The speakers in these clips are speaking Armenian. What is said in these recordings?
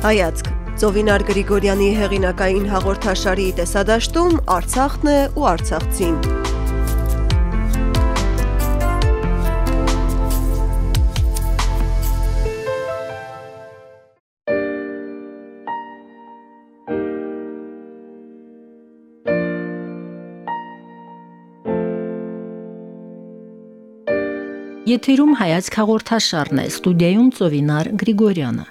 Հայացք. Ծովինար Գրիգորյանի հեղինակային հաղորդաշարի տեսադաշտում Արցախն է ու Արցախցին։ Եթերում հայացք հաղորդաշարն է, ստուդիայում Ծովինար Գրիգորյանը։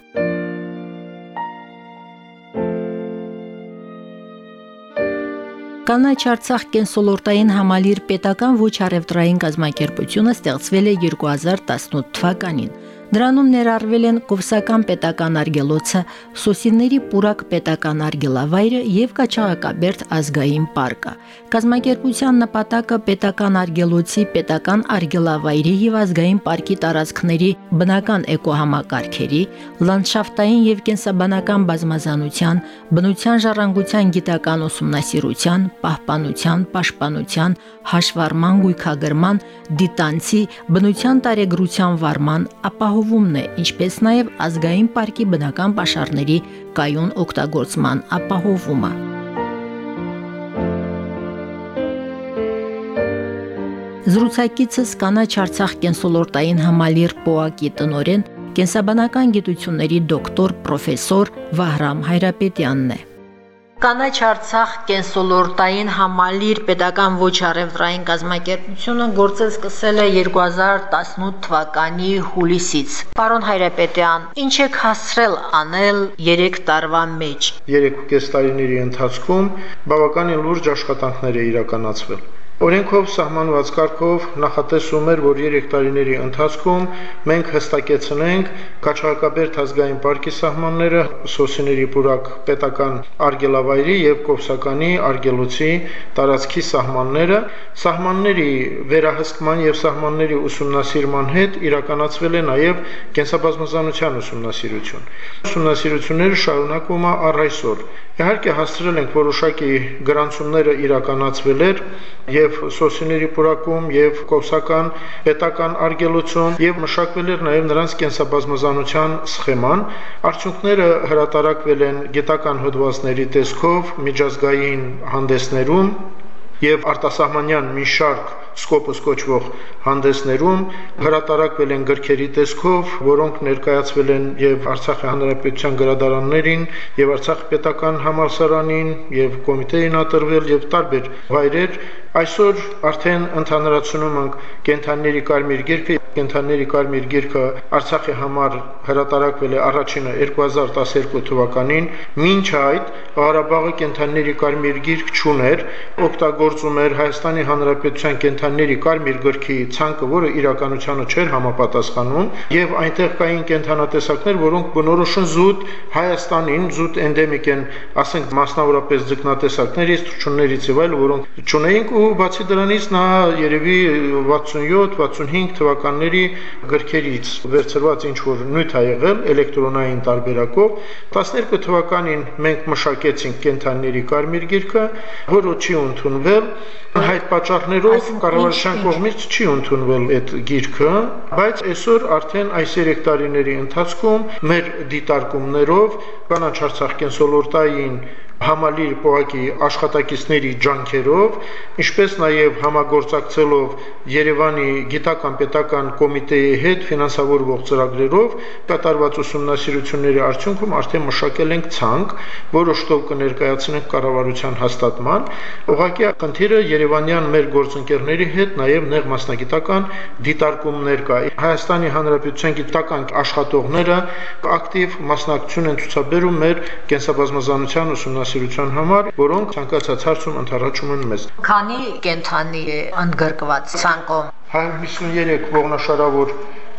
Կանաչ Արցախ կենսոլորտային համալիր պետական ոչ արևտրային կազմակերպությունը ստեղծվել է 2018 թվականին։ Դրանում ներառվել են Կովսական պետական արգելոցը, Սոսիների Պուրակ պետական արգելավայրը եւ Կաչաղակաբերդ ազգային պարկը։ Կազմակերպության նպատակը պետական արգելոցի, պետական արգելավայրի եւ ազգային պարկի տարածքների բնական էկոհամակարգերի, լանդշաֆտային եւ կենսաբանական բազմազանության, բնության ժառանգության գիտական ուսումնասիրության, պահպանության, պաշտպանության, հաշվառման, գույքագրման, դիտանցի, բնության տարեգրության վարման, ապահով ապահովումն է, ինչպես նաև ազգային պարկի բնական պաշարների կայուն օգտագործման ապահովումը։ Զրուցակիցս կանաչ Արցախ կենսոլորտային համալիր ՊՕԱԿ-ի տնորեն կենսաբանական գիտությունների դոկտոր պրոֆեսոր Վահրամ Հայրապետյանն է։ Կանաչ Արցախ կենսոլորտային համալիր pedagogan ոչ արևտրային կազմակերպությունը գործել սկսել է 2018 թվականի հուլիսից։ Պարոն Հայրապետյան, ինչ եք հասրել անել 3 տարվա մեջ։ 3.5 տարիների ընթացքում բավականին լուրջ աշխատանքներ է իրականացվել։ Օրենքով սահմանված կարգով նախատեսում էր, որ 3 տարիների ընթացքում մենք հստակեցնենք Կաչաղակաբերդ ազգային պարկի սահմանները, Սոսիների Պուրակ պետական արգելավայրի եւ Կովսականի արգելոցի տարածքի սահմանները, սահմանների վերահսկման եւ սահմանների ուսումնասիրման հետ իրականացվել է նաեւ կենսաբազմազանության ուսումնասիրություն։ Ուսումնասիրությունները շարունակվում է առ այսօր։ Իհարկե հասցրել ենք որոշակի գրանցումները իրականացվել էր եւ սոսիների պուրակում եւ կովսական պետական արգելություն եւ մշակվել էր նաեւ նրանց կենսաբազմազանության սխեման արդյունքները հրատարակվել են գիտական հոդվածների տեսքով միջազգային հանդեսներում եւ արտասահմանյան մի շարք սկոպս կոչվող հանդեսներում հրատարակվել են գրքերի տեսքով, որոնք ներկայացվել են եւ Արցախի հանրապետության գրադարաններին եւ Արցախ պետական համալսարանին եւ կոմիտեին ատրվել եւ տարբեր վայրեր Այսօր արդեն ընդհանրացնում ենք կենթանիների կարմիր գիրքը, կենթանիների կարմիր գիրքը Արցախի համար հրատարակվել է առաջինը 2012 թվականին, մինչ այդ Ղարաբաղի կենթանիների կարմիր գիրք չուներ, օգտագործում էր Հայաստանի Հանրապետության կենթանիների կարմիր գրքի ցանկը, որը իրականությանը չէր համապատասխանում, եւ այնտեղ կային կենթանատեսակներ, որոնք բնորոշ են զուտ Հայաստանին, զուտ էնդեմիկ են, ասենք մասնավորապես ձկնատեսակներից, թռչուններից եւ այլ, որոնք չունեին ու բացի դրանից նա երևի 67-65 թվականների գրքերից վերցրված ինչ որ նյութ ա եղել էլեկտրոնային տարբերակով 12 թվականին մենք մշակեցինք կենթանիների կարմիր գիրքը, որը չի ընդունվել հայտ պատճառներով կառավարության կողմից չի ընդունվել այդ գիրքը, բայց այսօր արդեն այս 3 տարիների ընթացքում մեր դիտարկումներով կանաչ Արցախ կենսոլորտային համալիր պոակի աշխատակիցների ջանքերով, ինչպես նաև համագործակցելով Երևանի գիտական պետական կոմիտեի հետ ֆինանսավորվող ծրագրերով կատարված ուսումնասիրությունների արդյունքում արդեն մշակել ենք ցանկ, որը շտով կներկայացնենք կառավարության հաստատման։ Ուղղակի խնդիրը Երևանյան մեր գործընկերների հետ նաև նեղ մասնագիտական դիտարկումներ կա։ Հայաստանի Հանրապետության գիտական աշխատողները ակտիվ մասնակցություն են ցուցաբերում մեր կենսաբազմազանության ուսումնասիրություններին ուսումնասիրության համար, որոնք ցանկացած հարցում ընդառաջում են մեզ։ Քանի կենթանի է ընդգրկված ցանկում։ 153 ողնաշարավոր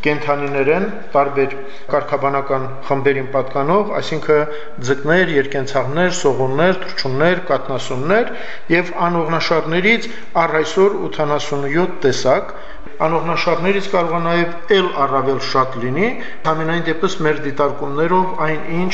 կենթանիներ են տարբեր կարգաբանական խմբերին պատկանող, այսինքն ձկներ, երկենցաղներ, սողուններ, թռչուններ, կատնասուններ եւ անողնաշարներից առ այսօր 87 տեսակ, Անողնաշարներից կարող է նաև ել առավել շատ լինի, համենայն դեպս մեր դիտարկումներով այն ինչ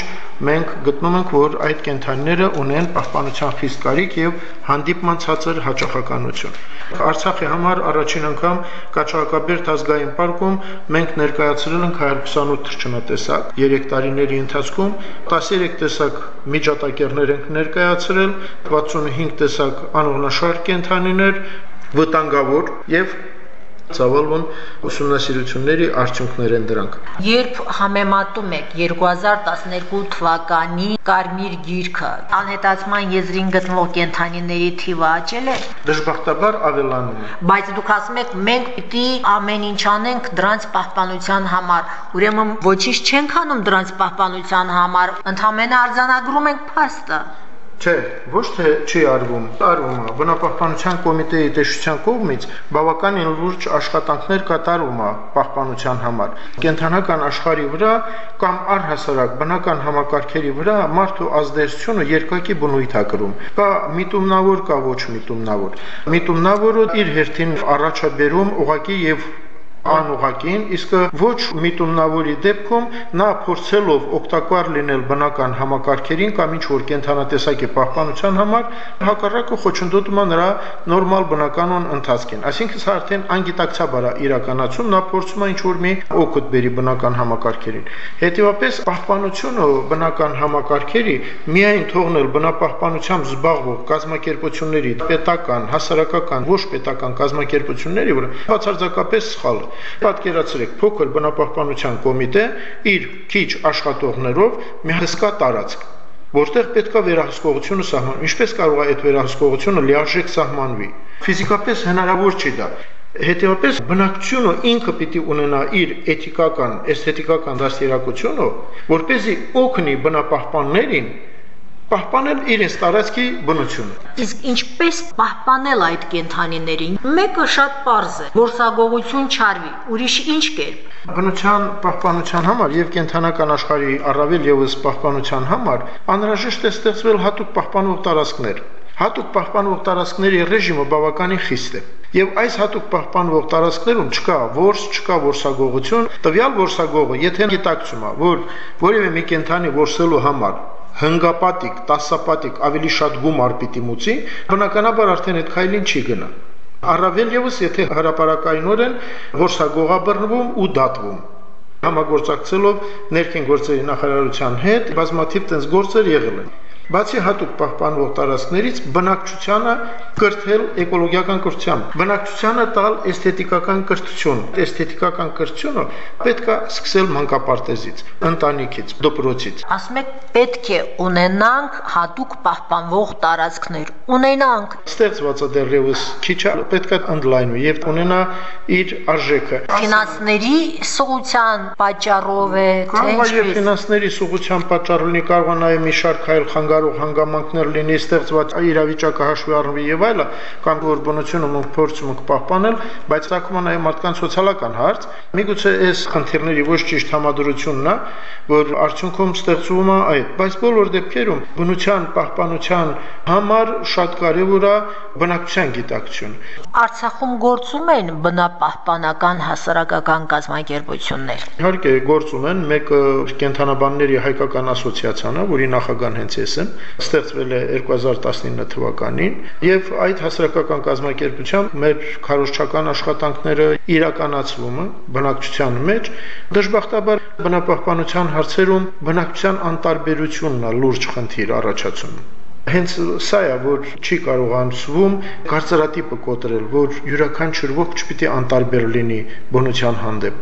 մենք գտնում ենք, որ այդ կենթանիները ունեն պահպանության խիստ կարիք եւ հանդիպման ցածր հաճախականություն։ Արցախի համար առաջին անգամ Կաչակաբերդ ազգային պարկում մենք ներկայացրել ենք 128 թռչնատեսակ։ 3 տարիների ընթացքում 13 տեսակ միջատակերներ ենք ներկայացրել, 65 տեսակ անողնաշար կենթանիներ, վտանգավոր եւ ծավալուն ուսումնասիրությունների արդյունքներ են դրանք։ Երբ համեմատում եք 2012 թվականի Կարմիր գիրքը, անհետացման եզրին գտնվող կենթանիների թիվը աճել է։ Դժբախտաբար ավելանում է։ Բայց դուք ասում եք մենք պիտի ամեն ինչ անենք դրանց պահպանության համար։ Ուրեմն ոչինչ չենք անում դրանց պահպանության համար, ընդհանրապես արձանագրում ենք փաստը։ Չէ, ոչ թե չի արվում, արվում է։ Բնապահպանության կոմիտեի տեսչության կողմից բավականին լուրջ աշխատանքներ կատարվում է պահպանության համար։ Կենթանական աշխարհի վրա կամ առհասարակ բնական համակարգերի վրա մարդու ազդեցությունը երկակի բնույթ է կրում։ Կա միտումնավոր, կա ոչ միտումնավոր։ Միտումնավորը իր հերթին առաջաբերում ուղակի եւ անուղակին, իսկ ոչ միտումնավորի դեպքում նա փորձելով օգտակար լինել բնական համակարգերին կամ ինչ որ կենթանատեսակի պահպանության համար, հակառակը խոչընդոտում է նրա նորմալ բնականon ընթացքին։ Այսինքն սա արդեն անգիտակցաբար է իրականացում, նա փորձում է ինչ որ մի օգուտ բերի բնական համակարգերին։ Հետևաբար պահպանությունը բնական համակարգերի միայն թողնել բնապահպանությամբ զբաղվող կազմակերպությունների, պետական, հասարակական, ոչ պետական կազմակերպությունների վրա բացարձակապես սխալ է։ Պատկերացրեք, փոքր բնապահպանության կոմիտե իր քիչ աշխատողներով մի հսկա տարածք որտեղ պետքա վերահսկողությունը սահման։ Ինչպես կարող է այդ վերահսկողությունը լիարժեք սահմանվի։ Ֆիզիկապես հնարավոր չի դա։ Հետևաբար բնակչությունը ինքը պիտի ունենա իր էթիկական, էսթետիկական դաստիարակությունը, որ เป զի օգնի բնապահպաններին պահպանել իրենց տարածքի բնությունը։ Իսկ ինչպես պահպանել այդ կենթանիներին։ Մեկը շատ པարզ է՝ որսագողություն չարվի, ուրիշ ինչ կերպ։ Բնության պահպանության համար եւ կենթանական աշխարհի առավել եւս պահպանության համար անհրաժեշտ է ստեղծվել հատուկ պահպանող տարածքներ։ Հատուկ պահպանող տարածքների ռեժիմը բավականին խիստ է։ Եվ այս հատուկ պահպանվող տարածքներում չկա որս, չկա որսագողություն, տվյալ որսագողը, եթե գիտակցում է, որ որևէ մի կենթանի որսելու համար հնգապատիկ, տասապատիկ ավելի շատ գումար պիտի մուծի, բնականաբար արդեն այդ քայլին չի գնա։ Առավել եւս եթե հրաապարակայինորեն որսագողաբռնվում ու դատվում համագործակցելով ներքին գործերի նախարարության հետ բազմաթիվ տես գործեր եղել են Բացի հատուկ պահպանվող տարածքներից բնակչությանը կրթել էկոլոգիական կրթությամբ, բնակչությանը տալ էսթետիկական կրթություն։ Էսթետիկական կրթությունը պետք է սկսել մանկապարտեզից, ընտանիքից, դպրոցից։ Ասում եք պետք է ունենանք հատուկ պահպանվող տարածքներ։ Ունենանք։ Ստեղծվածը դեռևս քիչ է, պետք է ընդլայնվի եւ ունենա իր արժեքը։ Ֆինանսների սուղության պատճառով է, թե ինչպես։ Կարող է ֆինանսների սուղության պատճառով լինի, կարող է նաեւ մի շարք այլ խանգարում կարող հանգամանքներ լինի ստեղծված իրավիճակը հաշվի առնվի եւ այլը, կամ որ բնությունը մենք փորձում ենք պահպանել, բայց ցակում է նաեւ մարդկանց սոցիալական հարց։ Միգուցե այս խնդիրների ոչ ճիշտ համադրությունն է, որ արդյունքում ստեղծվում է այդ, բայց բոլոր դեպքերում բնության պահպանության համար շատ կարևոր է բնակչության գիտակցություն։ Արցախում գործում են բնապահպանական հասարակական կազմակերպություններ։ Իհարկե գործում են, մեկը կենթանաբանների հայկական ասոցիացիան է, որի նախագահն հենց ես ստեղծվել է 2019 թվականին եւ այդ հասարակական կազմակերպությամբ մեր քարոշչական աշխատանքները իրականացվում բնակչության մեջ դժբախտաբար բնապահպանության հարցերում բնակչության անտարբերությունն է լուրջ խնդիր առաջացնում Հենց սա է, որ չի կարող անցվում կարծրատիպը կոտրել, որ յուրաքանչյուր ոք չպիտի անտարբեր լինի բնության հանդեպ։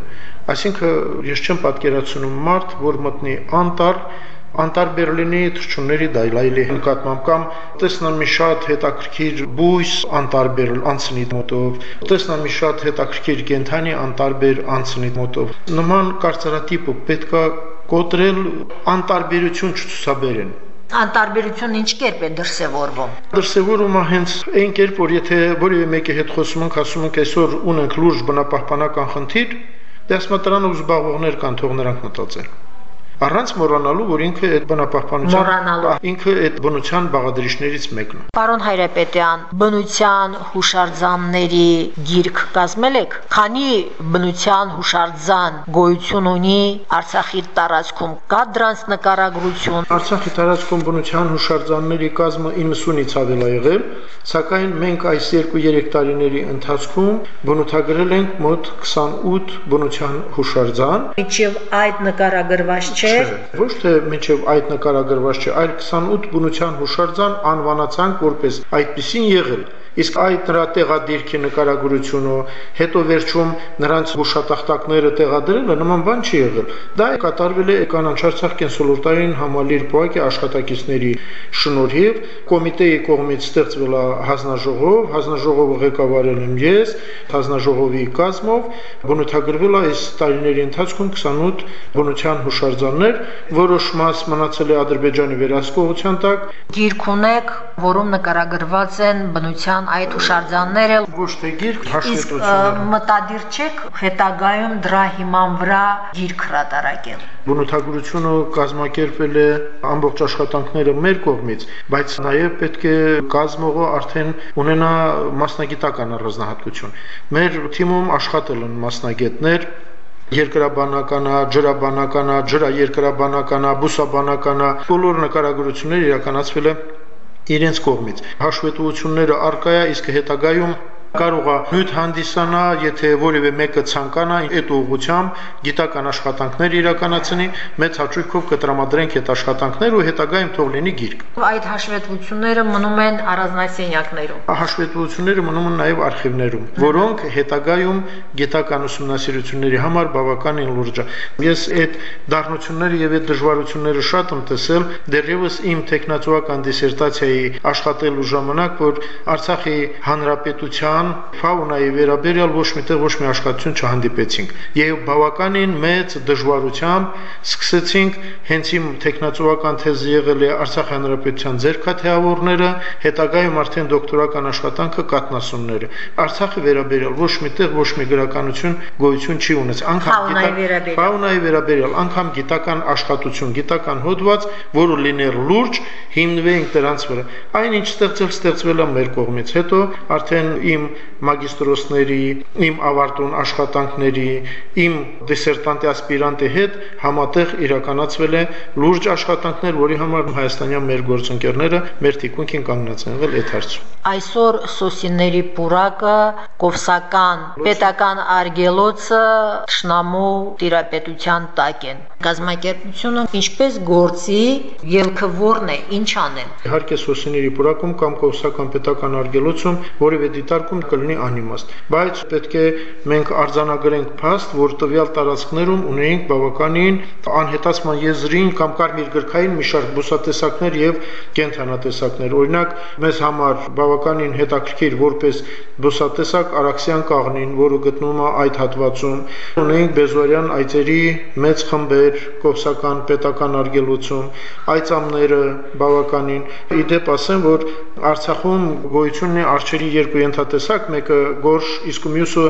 Այսինքն ես չեմ պատկերացնում մարդ, որ մտնի անտար Անտար Բերլինի թռչունների դայլայլի նկատմամբ կամ տեսնան մի շատ հետաքրքիր բույս անտարբեր անցնի մոտով, տեսնան մի շատ հետաքրքիր կենթանի անտարբեր անցնի մոտով։ Նման կարծրատիպը պետքա կոտրել անտարբերություն չցուսաբերեն անտարբերություն ինչ կերպ է դրսևորվում։ Դրսևորումը հենց այն կերպ, որ եթե որևէ մեկի հետ խոսում ենք, ասում ենք այսօր ունենք լուրջ բնապահպանական խնդիր, դասմատարանով զբաղվողներ կան, թող նրանք մտածեն։ Առանց մոռանալու, որ ինքը այդ բնապահպանության Մոռանալու։ ինքը այդ բնության բաղադրիչներից մեկն է։ Պարոն Հայրապետյան, բնության հուշարձանների գիրք կազմել եք։ Քանի բնության հուշարձան գոյություն ունի Արցախի տարածքում։ Կա դրանց նկարագրություն։ Արցախի տարածքում բնության հուշարձանների կազմը 90-ից ավել է եղել, սակայն մենք այս 2-3 տարիների ընթացքում բնութագրել ենք մոտ 28 բնության հուշարձան, Միջև այդ նկարագրված չէ։ Ոչ թե մինչև այդ նկարագրված չէ, այլ 28 բնության հուշարձան անվանացանք որպես այդպեսին եղել։ Իսկ այդ նրա տեղադիրքի նկարագրությունը, հետո վերջում նրանց հուշատախտակները տեղադրելը նման բան չի եղել։ Դա կատարվել է կանանչարցախ կենսոլորտային համալիր պոակի աշխատակիցների շնորհիվ կոմիտեի կողմից ստեղծվել է հանձնաժողով, հանձնաժողովը ղեկավարել եմ ես, հանձնաժողովի կազմով բնութագրվել է այս տարիների ընթացքում 28 բնության հուշարձաններ, որոշ մաս մնացել է Ադրբեջանի վերահսկողության տակ, Գիրք ունեք, որում նկարագրված են բնության այդ հուշարձանները։ ոչ թե գիրք, Իսկ ը, հաշվետվություններ։ մտադիր չեք հետագայում դրա հիման վրա գիրք հրատարակել։ Բնութագրությունը կազմակերպվել է ամբողջ աշխատանքները մեր կողմից, բայց նաև պետք է կազմողը արդեն ունենա մասնագիտական առանձնահատկություն։ Մեր թիմում աշխատել են մասնագետներ, երկրաբանականա, ջրաբանականա, ջրաերկրաբանականա, բուսաբանականա, բոլոր նկարագրությունները իրականացվել է իրենց կողմից։ Հաշվետվությունները արկա է, իսկ հետագայում կարող է նյութ հանդիսանա, եթե որևէ մեկը ցանկանա այդ ուղղությամբ գիտական աշխատանքներ իրականացնի, մեծ հաճույքով կտրամադրենք այդ աշխատանքները ու հետագայում թող լինի գիրք։ Այդ հաշվետվությունները մնում են առանձնասենյակներում։ Հաշվետվությունները մնում են նաև արխիվներում, որոնք հետագայում գիտական ուսումնասիրությունների համար բավականին լուրջ է։ Ես այդ դառնությունները եւ այդ դժվարությունները շատ եմ տեսել դեռևս իմ տեխնացուական դիսերտացիայի աշխատելու ժամանակ, որ Արցախի հանրապետության ֆաունայի վերաբերյալ ոչ միտեղ ոչ մի աշխատություն չհանդիպեցինք։ Եվ բավականին մեծ դժվարությամբ սկսեցինք հենց իմ տեխնացուական թեզը եղել է Արցախ հանրապետության ձերքաթեավորները, հետագայում արդեն դոկտորական աշխատանքը կատնասունները։ Արցախի վերաբերյալ ոչ միտեղ ոչ մի գրականություն գոյություն չի ունեցել, անգամ Ֆաունայի վերաբերյալ։ ֆաունայի վերաբերյալ անգամ գիտական աշխատություն, գիտական հոդված, որը լիներ լուրջ, հիմնվեինք դրանց վրա։ Այնինչ ստեղծել ստեղծվել է մեր կողմից։ Հետո արդեն իմ մագիստրոսների, իմ ավարտուն աշխատանքների, իմ դիսերտանտի ասպիրանտի հետ համատեղ իրականացվել է լուրջ աշխատանքներ, որի համար հայաստանյան մեր գործընկերները մեր թիկունքին կանգնած են եղել այդ հարցում։ Այսօր սոսիների պուրակը, կովսական, պետական արգելոցը շնամու տիրապետության տակ են։ Գազམ་ակերպությունը ինչպես գործի, ելքը որն է, ինչ անեն։ Իհարկե սոսիների պուրակում կամ կովսական պետական արգելոցում որևէ դիտարկում կլինի անիմաստ, բայց պետք է մենք արձանագրենք փաստ, որ տվյալ տարածքներում ունեինք բավականին անհետացման եզրին կամ կարմիր գրքային մի շարք բուսատեսակներ եւ կենթանատեսակներ։ Օրինակ, մեզ համար բավականին հետաքրքիր որպես բուսատեսակ Արաքսիան կաղնին, որը գտնվում է այդ հատվածում, ունեինք Բեզորյան այծերի մեծ խմբեր, կովսական պետական արգելոցում, այծամները բավականին։ Իդեպ ասեմ, որ Արցախում գոյություն ունի արջերի երկու ենթատեսակ, մեկը գորշ, իսկ մյուսը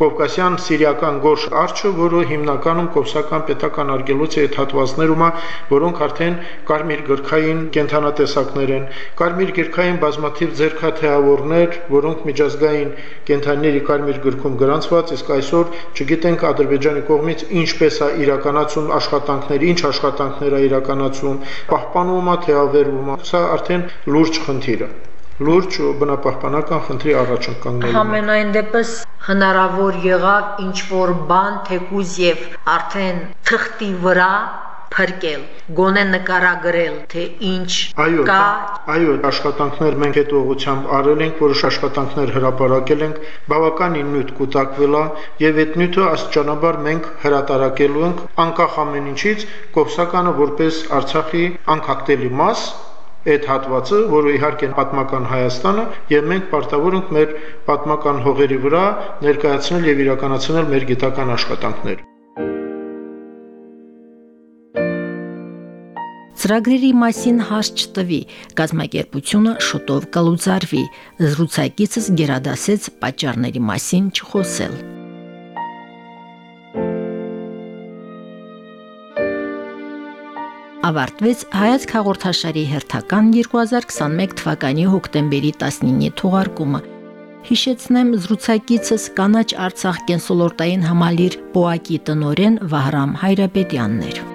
կովկասյան սիրիական գորշ արջը, որը հիմնականում կովսական պետական արգելոցի այդ հատվածներում է, որոնք արդեն կարմիր գրքային կենթանատեսակներ են։ Կարմիր գրքային բազմաթիվ ձերքաթեավորներ, որոնք միջազգային կենթանիների կարմիր գրքում գրանցված, իսկ այսօր չգիտենք Ադրբեջանի կողմից ինչպես է իրականացում աշխատանքները, ինչ աշխատանքներ է իրականացում, պահպանվում է թե ավերվում է։ Սա արդեն լուրջ խնդիր է լուրջ բնապահպանական խնդրի առաջ են կանգնելու։ Համենայն դեպս հնարավոր եղավ ինչ որ բան թեկուզ եւ արդեն թղթի վրա փրկել, գոնե նկարագրել, թե ինչ Այո, կա այո, աշխատանքներ մենք այդ ուղղությամբ արել ենք, որոշ աշխատանքներ հրապարակել ենք, բավականին նյութ կուտակվել է եւ այդ նյութը աստիճանաբար մենք հրատարակելու ենք անկախ ամեն ինչից, կովսականը որպես Արցախի անկախտելի մաս այդ հատվածը, որը իհարկե պատմական Հայաստանը, եւ մենք պարտավոր ենք մեր պատմական հողերի վրա ներկայացնել եւ իրականացնել մեր գիտական աշխատանքներ։ Ծրագրերի մասին հաս չտվի, գազམ་ակերպությունը շուտով կլուծարվի։ Զրուցակիցս գերադասեց պատճառների մասին չխոսել։ ավարտվեց հայացք հաղորդաշարի հերթական 2021 թվականի հոկտեմբերի 19-ի թողարկումը։ Հիշեցնեմ զրուցակիցս կանաչ Արցախ կենսոլորտային համալիր Պոակի տնորեն Վահրամ Հայրապետյաններ։